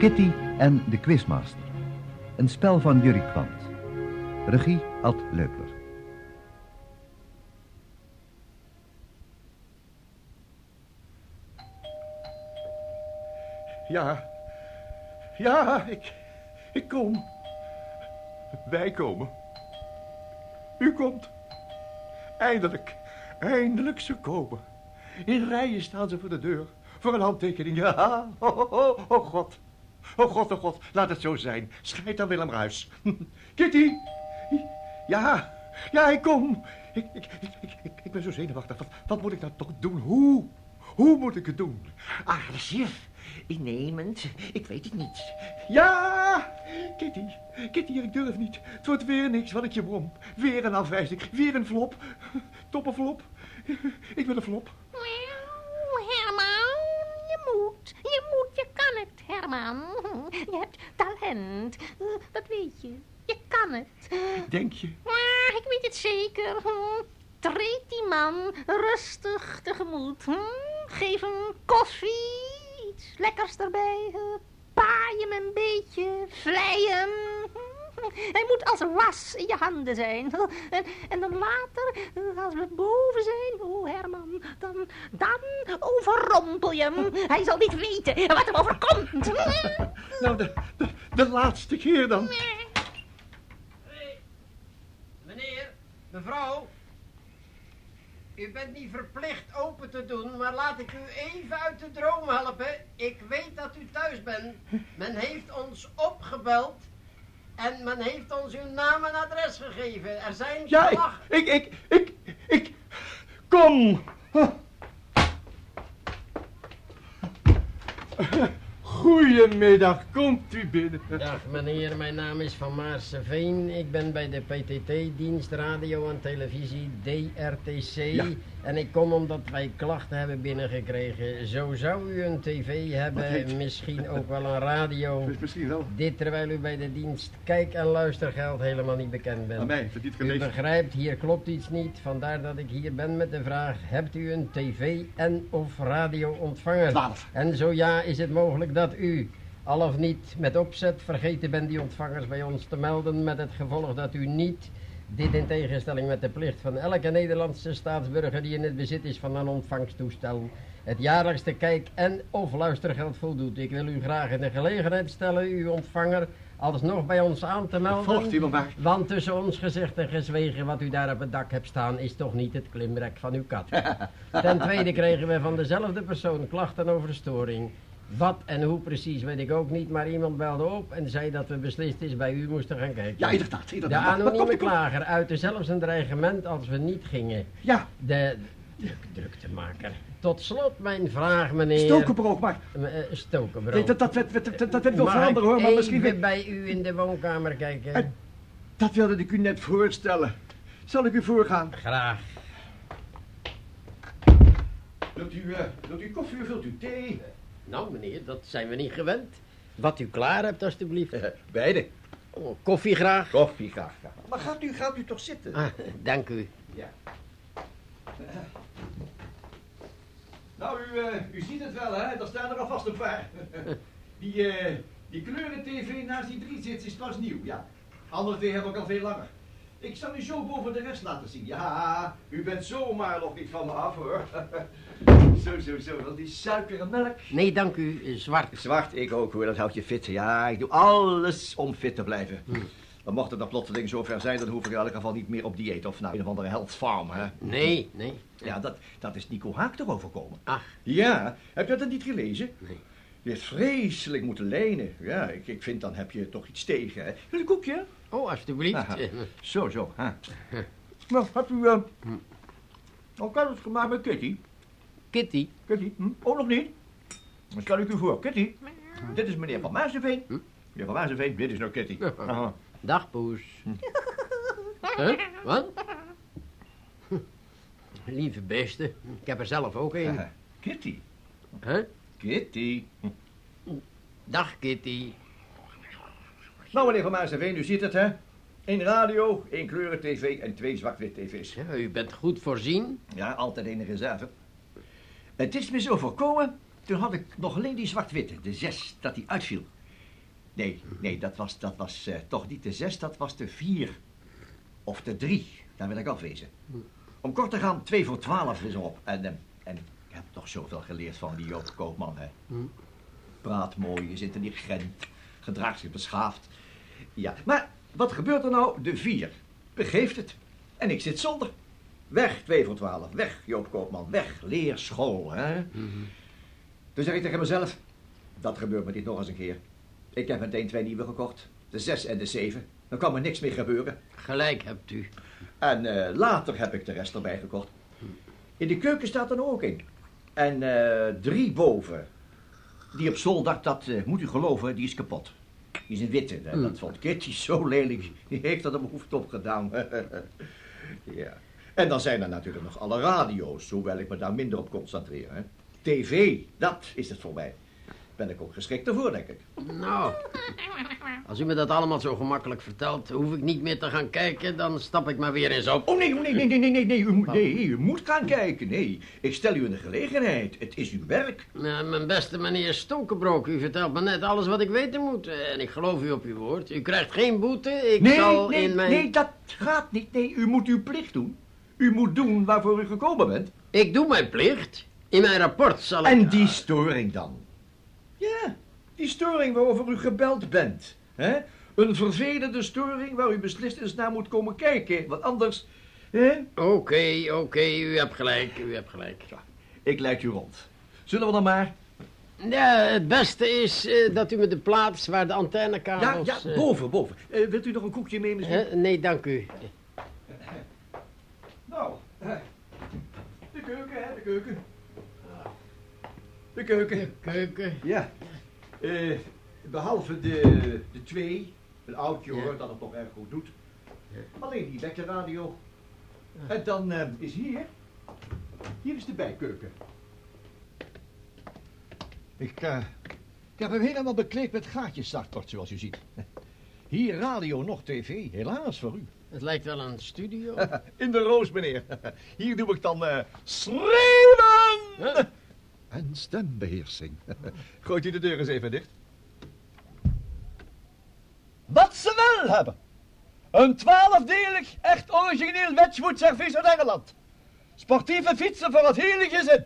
Kitty en de Quizmaster. Een spel van Jurie Kwant. Regie Ad Leupler. Ja. Ja, ik... Ik kom. Wij komen. U komt. Eindelijk. Eindelijk ze komen. In rijen staan ze voor de deur. Voor een handtekening. Ja. Oh, oh, oh, oh god. Oh god, oh god. Laat het zo zijn. Scheid aan Willem Ruis. Kitty. Ja. Ja, ik kom. Ik, ik, ik, ik, ben zo zenuwachtig. Wat, wat moet ik nou toch doen? Hoe? Hoe moet ik het doen? Juf. Innemend. Ik weet het niet. Ja! Kitty, Kitty, ik durf niet. Het wordt weer niks wat ik je brom. Weer een afwijzing. Weer een flop. Toppenflop. Ik wil een flop. Herman, je moet. Je moet, je kan het, Herman. Je hebt talent. Dat weet je. Je kan het. Denk je? Ah, ik weet het zeker. Treed die man rustig tegemoet. Geef hem koffie iets lekkers erbij. Paai hem een beetje. Vlei hem. Hij moet als was in je handen zijn. En, en dan later, als we boven zijn, oh Herman, dan, dan overrompel je hem. Hij zal niet weten wat hem overkomt. Nou, de, de, de laatste keer dan. Hey, meneer, mevrouw. U bent niet verplicht open te doen, maar laat ik u even uit de droom helpen. Ik weet dat u thuis bent. Men heeft ons opgebeld en men heeft ons uw naam en adres gegeven. Er zijn Ja, ik, ik, ik, ik, ik, kom. Goedemiddag, komt u binnen. Dag meneer, mijn naam is Van Maarseveen. Ik ben bij de PTT-dienst Radio en Televisie DRTC. Ja. En ik kom omdat wij klachten hebben binnengekregen. Zo zou u een tv hebben, misschien ook wel een radio. Misschien wel. Dit terwijl u bij de dienst kijk- en luistergeld helemaal niet bekend bent. Aan mij, niet U gelezen. begrijpt, hier klopt iets niet. Vandaar dat ik hier ben met de vraag: hebt u een tv en of radio-ontvanger? Twaalf. En zo ja, is het mogelijk dat u, al of niet met opzet, vergeten bent die ontvangers bij ons te melden. Met het gevolg dat u niet, dit in tegenstelling met de plicht van elke Nederlandse staatsburger die in het bezit is van een ontvangstoestel, het jaarlijkste kijk- en of luistergeld voldoet. Ik wil u graag in de gelegenheid stellen uw ontvanger alsnog bij ons aan te melden. Volgt u me maar. Want tussen ons gezegd en gezwegen wat u daar op het dak hebt staan is toch niet het klimrek van uw kat. Ten tweede kregen we van dezelfde persoon klachten over storing. Wat en hoe precies weet ik ook niet, maar iemand belde op en zei dat we beslist is bij u moesten gaan kijken. Ja, inderdaad, De inderdaad. Maar anonieme komt u- klager uitte zelfs een dreigement als we niet gingen. Ja, De druk, druktemaker. Tot slot mijn vraag, meneer. stokenbrood, maar Eh, stokenbrood. dat, dat, dat, dat, Mag veranderen ik hoor, maar misschien... even bij u in de woonkamer kijken? Dat wilde ik u net voorstellen. Zal ik u voorgaan? Graag. Wilt u, eh, wilt u koffie of wilt u thee? Nou, meneer, dat zijn we niet gewend. Wat u klaar hebt, alstublieft. Beide. Oh, koffie graag. Koffie, graag. graag. Maar gaat u, gaat u toch zitten? Ah, dank u. Ja. Nou, u, eh, u ziet het wel, hè? Daar staan er alvast een paar. die, eh, die kleuren-tv naast die drie zit is pas nieuw, ja. Andere twee hebben ook al veel langer. Ik zal u zo boven de rest laten zien. Ja, u bent zomaar nog niet van me af, hoor. zo, zo, zo. Dat is suiker en melk. Nee, dank u. eh, Zwart. Zwart, ik ook hoor, dat houdt je fit. Ja, ik doe alles om fit te blijven. Maar mocht het dan plotseling zover zijn, dan hoef ik in elk geval niet meer op dieet of naar een of andere health farm, hè. Nee, nee. Ja, dat, dat is Nico Haak toch overkomen? Ach, Ja, heb je dat niet gelezen? nee. Je hebt vreselijk moeten lenen. Ja, ik, ik vind dan heb je toch iets tegen, hè. Wil je een koekje? Oh, alstublieft. Aha. Zo, zo, hè. Nou, hebt u. Ook al het gemaakt met Kitty? Kitty. Kitty, hm? Oh, nog niet? Dan stel ik u voor. Kitty, dit is meneer Van Maarseveen. Hm? Meneer Van Maarseveen, dit is nou Kitty. Aha. Dag, poes. Huh? Wat? Lieve beste, ik heb er zelf ook een. Eh, Kitty, Huh? Kitty. Dag, Kitty. Nou, meneer Van Maarseveen, u ziet het, hè? Eén radio, één kleuren tv en twee zwart-wit tv's. Ja, u bent goed voorzien. Ja, altijd één reserve. Het is me zo voorkomen, toen had ik nog alleen die zwart-witte, de zes, dat die uitviel. nee, nee, dat was, dat was eh, toch niet de zes, dat was de vier. Of de drie, daar wil ik afwezen. Om kort te gaan, twee voor twaalf is op. En, eh, en ik heb toch zoveel geleerd van die Joop Koopman, hè. Praat mooi, is intelligent, gedraagt zich beschaafd. Ja, maar wat gebeurt er nou? De vier begeeft het. En ik zit zonder. Weg, twee voor twaalf. Weg, Joop Koopman. Weg, leerschool, hè. Toen zeg ik tegen mezelf, dat gebeurt me niet nog eens een keer. Ik heb meteen twee nieuwe gekocht. De zes en de zeven. Dan kan me niks meer gebeuren. Gelijk hebt u. En eh, later heb ik de rest erbij gekocht. In de keuken staat er ook in. En eh, drie boven. Die op zolder, dat eh, moet u geloven, die is kapot. Die is een witte. hè. Dat vond Kitty zo lelijk. Die heeft er de behoefte op gedaan. ja. En dan zijn er natuurlijk nog alle radio's, hoewel ik me daar minder op concentreer. Hè. TV, dat is het voor mij. Ben ik ook geschikt ervoor, denk ik. Nou, als u me dat allemaal zo gemakkelijk vertelt, hoef ik niet meer te gaan kijken, dan stap ik maar weer eens op. Oh nee, oh, nee, nee, nee, nee, nee, nee, u, moet- nee, u moet gaan kijken. Nee, ik stel u in de gelegenheid. Het is uw werk. Nou, mijn beste meneer Stonkenbroek, u vertelt me net alles wat ik weten moet. En ik geloof u op uw woord. U krijgt geen boete, ik Nee, zal nee, in mijn... nee, dat gaat niet. Nee, u moet uw plicht doen. U moet doen waarvoor u gekomen bent. Ik doe mijn plicht. In mijn rapport zal ik... En die storing dan? Ja, die storing waarover u gebeld bent. Hè? Een vervelende storing waar u beslist eens naar moet komen kijken. Want anders... Hè? Oké, oké, u hebt gelijk, u hebt gelijk. Ik leid u rond. Zullen we dan maar... Ja, het beste is eh, dat u me de plaats waar de Ja, antennekabels... ja, eh, boven, boven. Eh, wilt u nog een koekje mee misschien? nee, dank u. Nou, de keuken, hè, de keuken. De keuken. Keuken. Ja. Eh, behalve de, de twee, een oudje hoor, dat het nog erg goed doet. Alleen die wekkerradio. En dan eh, is hier, hier is de bijkeuken. Ik, eh, ik heb hem helemaal bekleed met gaatjes startport, zoals u ziet. Hier radio, nog tv, helaas voor u. Het lijkt wel een studio. In de roos, meneer. Hier doe ik dan eh schreeuwen! Huh? En stembeheersing. Gooit u de deur eens even dicht. Wat ze wel hebben. Een twaalfdelig, echt origineel Wedgwood-servies uit Engeland. Sportieve fietsen voor het hele gezin.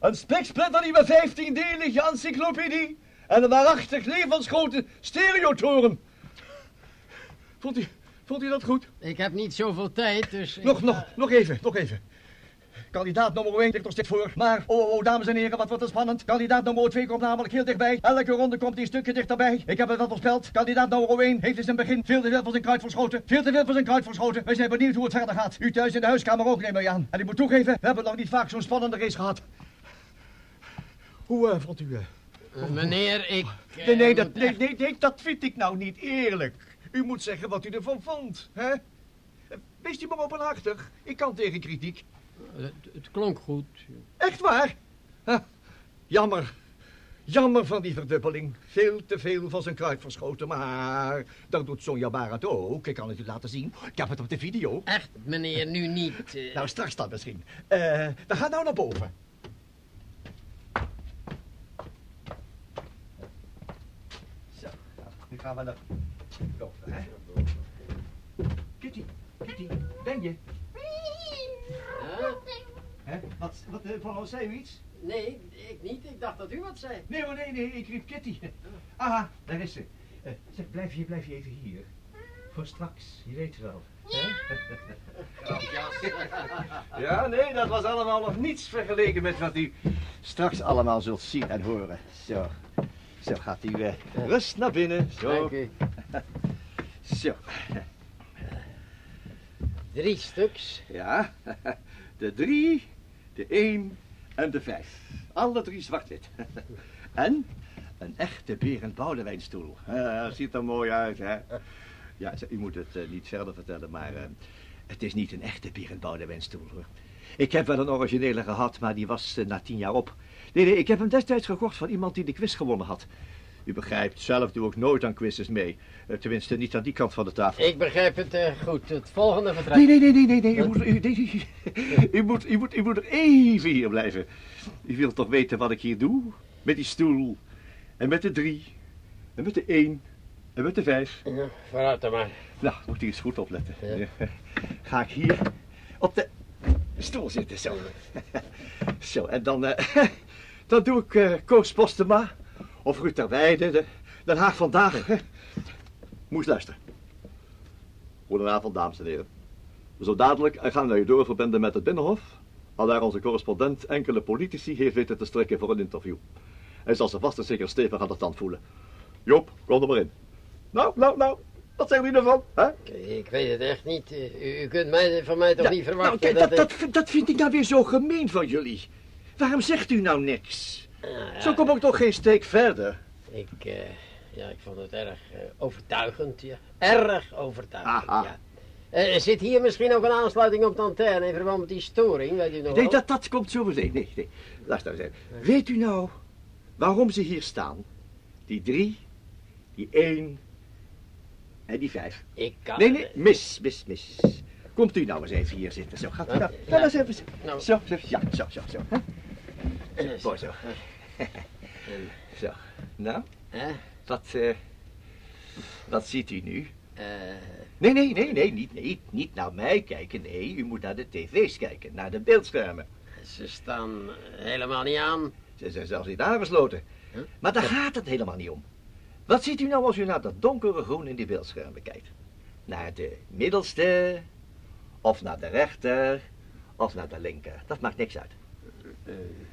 Een spiksplinternieuwe vijftiendelige encyclopedie. En een waarachtig levensgrote stereotoren. Vond u, vond u dat goed? Ik heb niet zoveel tijd, dus... ik Nog, nog, nog even, nog even. Kandidaat nummer 1 ligt nog steeds voor. Maar, oh, oh, oh, dames en heren, wat wordt het spannend. Kandidaat nummer 2 komt namelijk heel dichtbij. Elke ronde komt hij een stukje dichterbij. Ik heb het wel voorspeld. Kandidaat nummer 1 heeft in zijn begin veel te veel van zijn kruid verschoten. Veel te veel van zijn kruid verschoten. Wij zijn benieuwd hoe het verder gaat. U thuis in de huiskamer ook, neem ik aan. En ik moet toegeven, we hebben nog niet vaak zo'n spannende race gehad. Hoe eh, vond u... Eh, meneer, ik... eh, Nee, nee, dat, nee, nee, nee, dat vind ik nou niet eerlijk. U moet zeggen wat u ervan vond, hè? Wees u maar openhartig. Ik kan tegen kritiek. Het, het klonk goed. Echt waar? Huh, jammer. Jammer van die verdubbeling. Veel te veel van zijn kruid verschoten. Maar dat doet Sonja Barend ook. Ik kan het u laten zien. Ik heb het op de video. Echt, meneer, nu niet. eh. Nou, straks dan misschien. Eh, we gaan nou naar boven. Zo, nou, nu gaan we naar boven, hè? Kitty, Kitty, ben je? Hè? Wat, wat, eh, van zei u iets? Nee, ik niet. Ik dacht dat u wat zei. Nee nee, nee, ik riep Kitty. Aha, daar is ze. Eh, zeg, blijf je, blijf je even hier. Voor straks, je weet wel. Ja, nee, dat was allemaal nog niets vergeleken met wat u straks allemaal zult zien en horen. Zo, zo gaat u eh, rust naar binnen. Zo, Dank u. zo. Drie stuks. Ja, de drie, de één en de vijf. Alle drie zwart-wit. En een echte Berend Boudewijnstoel. Eh, ziet er mooi uit, hè? Ja, u moet het eh, niet verder vertellen, maar eh, het is niet een echte Berend Boudewijnstoel, hoor. Ik heb wel een originele gehad, maar die was na tien jaar op. Nee, nee, ik heb hem destijds gekocht van iemand die de quiz gewonnen had. U begrijpt, zelf doe ik nooit aan quizzes mee. Eh, tenminste, niet aan die kant van de tafel. Ik begrijp het eh, goed. Het volgende vertrek. Nee, nee, nee, nee, nee, nee. U, moet, u, nee, nee. u, moet, u, moet, u moet er even hier blijven. U wilt toch weten wat ik hier doe? Met die stoel. En met de drie. En met de één. En met de vijf. Ja, vooruit dan maar. Nou, moet u eens goed opletten. Ja. Ga ik hier op de stoel zitten, zo. zo, en dan, eh, dan doe ik eh Koos Postema of Ruud Terweide, de Den Haag vandaag. Moest luisteren. Goedenavond, dames en heren. Zo dadelijk gaan wij u doorverbinden met het Binnenhof, al daar onze correspondent enkele politici heeft weten te strikken voor een interview. Hij zal ze vast en zeker stevig aan de tand voelen. Joop, kom er maar in. Nou, nou, nou, wat zeggen jullie ervan? Hè? Ik weet het echt niet. U, u kunt mij, van mij toch Ja, niet nou, verwachten kijk, dat, dat, dat, dat vind ik nou weer zo gemeen van jullie. Waarom zegt u nou niks? Ja, Zo kom ik toch geen steek verder. Ik, eh, ja, ik vond het erg eh, overtuigend, ja. Erg overtuigend, Aha. ja. Eh, zit hier misschien ook een aansluiting op de antenne in verband met die storing, weet u nog Nee, wel? dat, dat komt zo meteen. Nee, nee. Luister eens even. Weet u nou waarom ze hier staan? Die drie, die één en die vijf. Ik kan... Nee, nee, mis, mis, mis. Komt u nou eens even hier zitten. Zo, gaat u nou. Ja. Eens even. Nou. Zo, zo, ja, zo, zo, zo. hè? Mooi zo. Zo, nou, Hè? wat, eh, wat ziet u nu? Eh, Nee, nee, nee, nee, niet, niet, niet naar mij kijken. Nee, u moet naar de tv's kijken, naar de beeldschermen. ze staan helemaal niet aan. Ze zijn zelfs niet aangesloten. Huh? Maar daar gaat het helemaal niet om. Wat ziet u nou als u naar dat donkere groen in die beeldschermen kijkt? Naar de middelste, of naar de rechter, of naar de linker. Dat maakt niks uit. M- m-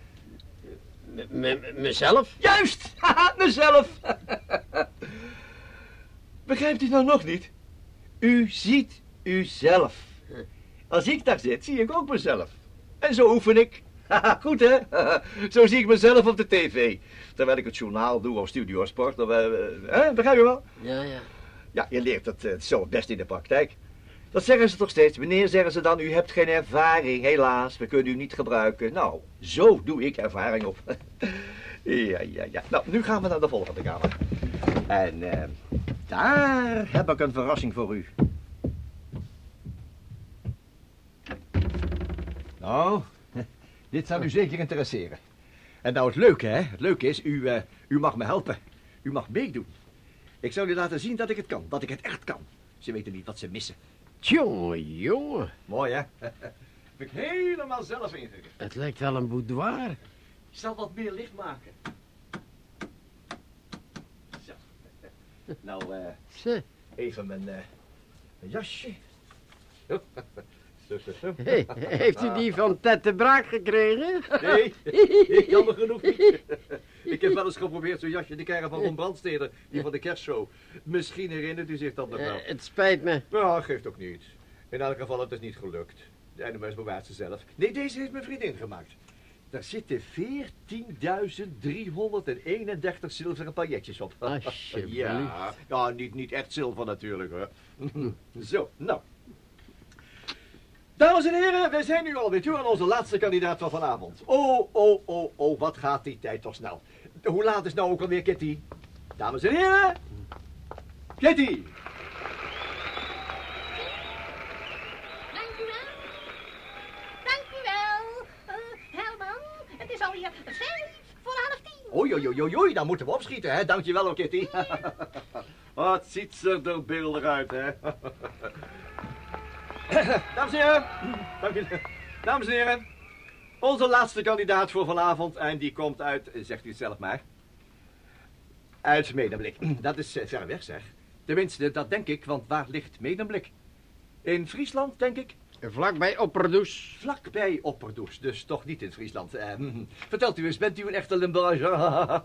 mezelf? Juist! Haha, mezelf! Begrijpt u nou nog niet? U ziet uzelf. Als ik daar zit, zie ik ook mezelf. En zo oefen ik. Goed hè? Zo zie ik mezelf op de tv. Terwijl ik het journaal doe of Studio Sport. Of, eh, eh, hè? Begrijp je wel? Ja, ja. Ja, je leert het eh, zo best in de praktijk. Dat zeggen ze toch steeds. Wanneer zeggen ze dan, u hebt geen ervaring, helaas, we kunnen u niet gebruiken. Nou, zo doe ik ervaring op. ja, ja, ja. Nou, nu gaan we naar de volgende kamer. En eh, daar heb ik een verrassing voor u. Nou, dit zou u zeker interesseren. En nou, het leuke, hè? Het leuke is, u, eh, u mag me helpen. U mag meedoen. Ik zou u laten zien dat ik het kan, dat ik het echt kan. Ze weten niet wat ze missen. Jongen, jongen. Mooi, hè? Heb ik helemaal zelf ingericht. Het lijkt wel een boudoir. Ik zal wat meer licht maken. Zo. Nou, eh, even mijn, eh, mijn jasje. Zo, zo, zo. Hey, heeft u die van Ted de Braak gekregen? Nee, ik jammer genoeg niet. Ik heb wel eens geprobeerd zo'n jasje te krijgen van Ron Brandsteder, die van de kerstshow. Misschien herinnert u zich dat nog Eh, wel. het spijt me. Nou, geeft ook niet. In elk geval, het is niet gelukt. De NMS bewaart ze zelf. Nee, deze heeft mijn vriendin gemaakt. Daar zitten 14.331 zilveren pailletjes op. Alsjeblieft. Ja, nou, niet, niet echt zilver natuurlijk hoor. Zo, nou. Dames en heren, wij zijn nu alweer toe aan onze laatste kandidaat van vanavond. Oh, oh, oh, oh, wat gaat die tijd toch snel. Hoe laat is nou ook alweer, Kitty? Dames en heren, Kitty! Dank u wel. Dank u wel. Eh, Herman, het is alweer vijf voor half tien. Oei, oei, oei, oei, oei, dan moeten we opschieten, hè? Dankjewel, ook, Kitty. Wat ziet ze er beeldig uit, hè? Dames en heren, dank u. Dames en heren, onze laatste kandidaat voor vanavond, en die komt uit, zegt u het zelf maar, uit Medemblik. Dat is eh, ver weg, zeg. Tenminste, dat denk ik, want waar ligt Medemblik? In Friesland, denk ik. Vlakbij Opperdoes. Vlakbij Opperdoes, dus toch niet in Friesland. Eh, vertelt u eens, bent u een echte Limburger?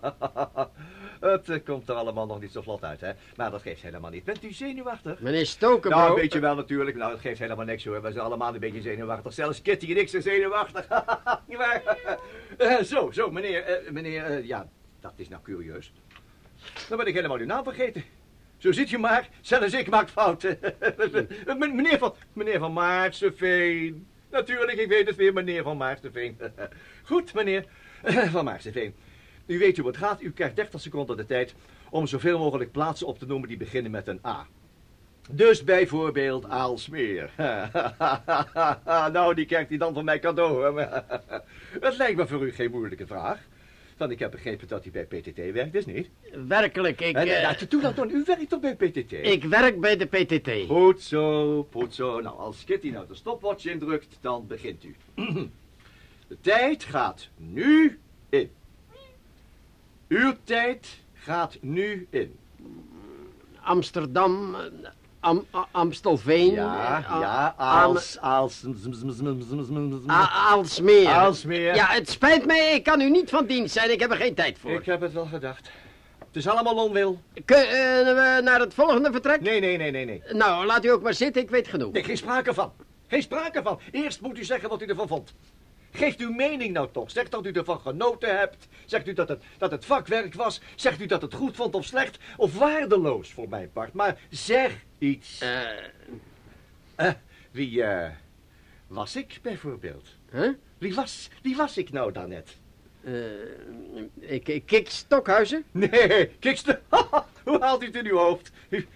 Het eh, komt er allemaal nog niet zo vlot uit, hè? Maar dat geeft helemaal niet. Bent u zenuwachtig? Meneer Stokenbroek. Nou, een beetje wel natuurlijk. Nou, dat geeft helemaal niks hoor. We zijn allemaal een beetje zenuwachtig. Zelfs Kitty en ik zijn zenuwachtig. Niet waar? Eh, zo, zo, meneer, eh, meneer, ja, dat is nou curieus. Dan ben ik helemaal uw naam vergeten. Zo ziet u maar, zelfs ik maak fouten. Meneer van, meneer van Maarseveen. Natuurlijk, ik weet het weer, meneer van Maarseveen. Goed, meneer van Maarseveen. U weet hoe het gaat. U krijgt 30 seconden de tijd om zoveel mogelijk plaatsen op te noemen die beginnen met een A. Dus bijvoorbeeld Aalsmeer. nou, die krijgt hij dan van mij cadeau. Het lijkt me voor u geen moeilijke vraag. Want ik heb begrepen dat u bij PTT werkt, is niet? Werkelijk, ik... En, uh, doe dat dan, u werkt toch bij PTT? ik werk bij de PTT. Goed zo, goed zo. Nou, als Kitty nou de stopwatch indrukt, dan begint u. De tijd gaat nu in. Uw tijd gaat nu in. Amsterdam, Am, Amstelveen. Ja, ja, als, als, Aalsmeer. Aalsmeer. Ja, het spijt mij, ik kan u niet van dienst zijn, ik heb er geen tijd voor. Ik heb het wel gedacht. Het is allemaal onwil. Kun, eh, we naar het volgende vertrek? Nee, nee, nee, nee, nee. Nou, laat u ook maar zitten, ik weet genoeg. Nee, geen sprake van. Geen sprake van. Eerst moet u zeggen wat u ervan vond. Geeft uw mening nou toch. Zegt dat u ervan genoten hebt. Zegt u dat het, dat het vakwerk was. Zegt u dat het goed vond of slecht. Of waardeloos voor mijn part. Maar zeg iets. Eh, Eh, wie eh, was ik bijvoorbeeld? huh? Wie was, wie was ik nou daarnet? Eh, ik, ik Kik Stokhuizen? Nee, kikste. Hoe haalt u het in uw hoofd? U,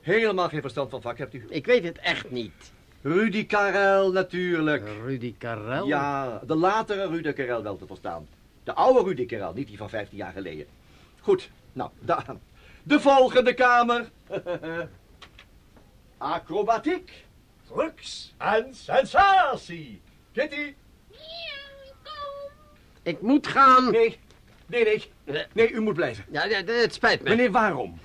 helemaal geen verstand van vak hebt u. Ik weet het echt niet. Rudy Karel natuurlijk. Rudy Karel? Ja, de latere Rudy Karel wel te verstaan. De oude Rudy Karel, niet die van 15 jaar geleden. Goed, nou, Daan. De volgende kamer. Acrobatiek, drugs en sensatie. Kitty? Ik moet gaan. Nee, nee, nee. Nee, u moet blijven. Ja, ja, het spijt me. Meneer, waarom?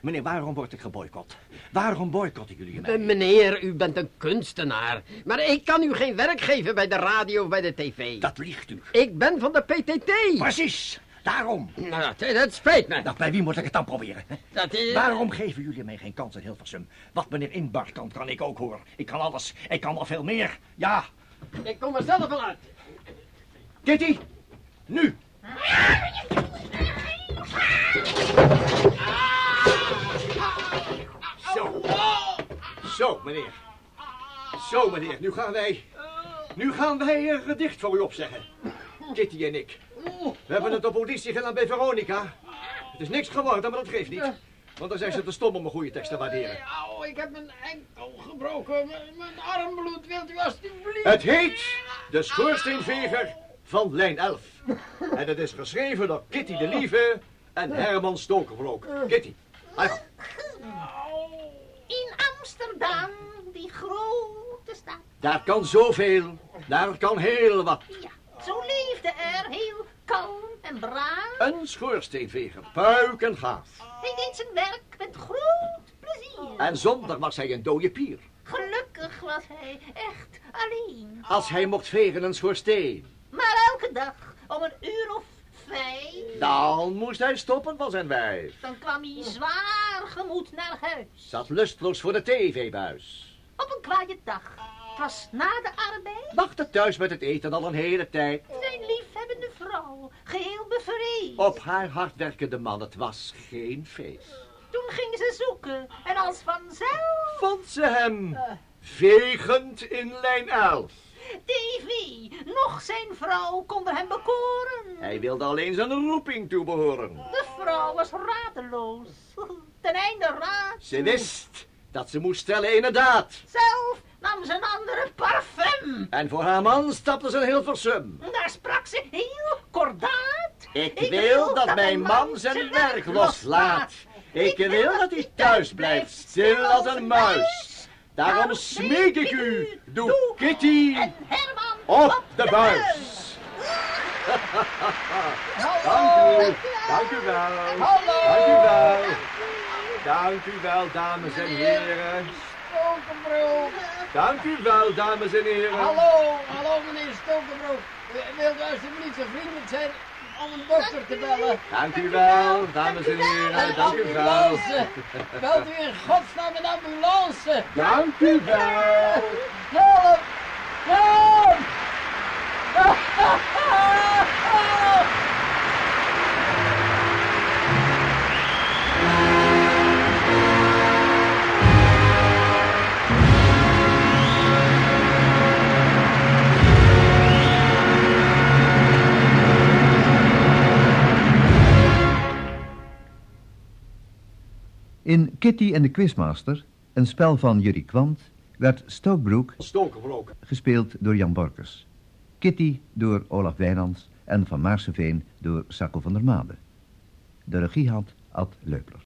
Meneer, waarom word ik geboycott? Waarom boycotten jullie mij? Meneer, u bent een kunstenaar. Maar ik kan u geen werk geven bij de radio of bij de tv. Dat liegt u. Ik ben van de PTT. Precies, daarom. Nou, dat, dat spijt me. Nou, bij wie moet ik het dan proberen? hè? Dat is... Waarom geven jullie mij geen kans in Hilversum? Wat meneer Inbar kan, kan ik ook horen. Ik kan alles. Ik kan nog veel meer. Ja. Ik kom er zelf wel uit. Kitty, nu. Zo. Zo, meneer. Zo, meneer. Nu gaan wij... Nu gaan wij een gedicht voor u opzeggen. Kitty en ik. We hebben het op auditie gedaan bij Veronica. Het is niks geworden, maar dat geeft niet. Want dan zijn ze te stom om een goede tekst te waarderen. Au, ik heb mijn enkel gebroken. Mijn, mijn arm bloedt. Wilt u alstublieft... Het heet De Schoorsteenveger van lijn 11. En het is geschreven door Kitty de Lieve en Herman Stokervlook. Kitty, uit. Amsterdam, die grote stad. Daar kan zoveel. Daar kan heel wat. Ja, zo leefde er heel kalm en braaf. Een schoorsteenveger, puik en gaaf. Hij deed zijn werk met groot plezier. En zondag was hij een dode pier. Gelukkig was hij echt alleen. Als hij mocht vegen een schoorsteen. Maar elke dag om een uur of Dan moest hij stoppen van zijn wijf. Dan kwam hij zwaar gemoed naar huis. Zat lustloos voor de tv-buis. Op een kwaaie dag. Het was na de arbeid. Wachtte thuis met het eten al een hele tijd. Zijn liefhebbende vrouw, geheel bevreesd. Op haar hardwerkende man, het was geen feest. Toen ging ze zoeken en als vanzelf... Vond ze hem vegend in lijn 11. TV, nog zijn vrouw konden hem bekoren. Hij wilde alleen zijn roeping toebehoren. De vrouw was radeloos. Ten einde raad. Ze wist dat ze moest stellen inderdaad. Zelf nam ze een andere parfum. En voor haar man stapte ze een heel versum. Daar sprak ze heel kordaat. Ik wil dat mijn man zijn werk loslaat. Ik wil dat hij thuis blijft, stil als een muis. Daarom smeek ik u, doe Kitty En Herman op de buis. Dank u, dank u wel. Dank u wel. Dank u wel, dames en heren. Dank u wel, dames en heren. Hallo, hallo meneer Stokenbroek. Wilt u alsjeblieft zo vriendelijk zijn om een dokter te bellen? Dank u wel, dames en heren. Dank u wel. Belt u in godsnaam een ambulance. Dank u wel. Help! Kitty en de Quizmaster, een spel van Jurie Kwant, werd Stokenvlook. gespeeld door Jan Borkers. Kitty door Olaf Wijnands en Van Maarseveen door Sacco van der Made. De regie had Ad Leupler.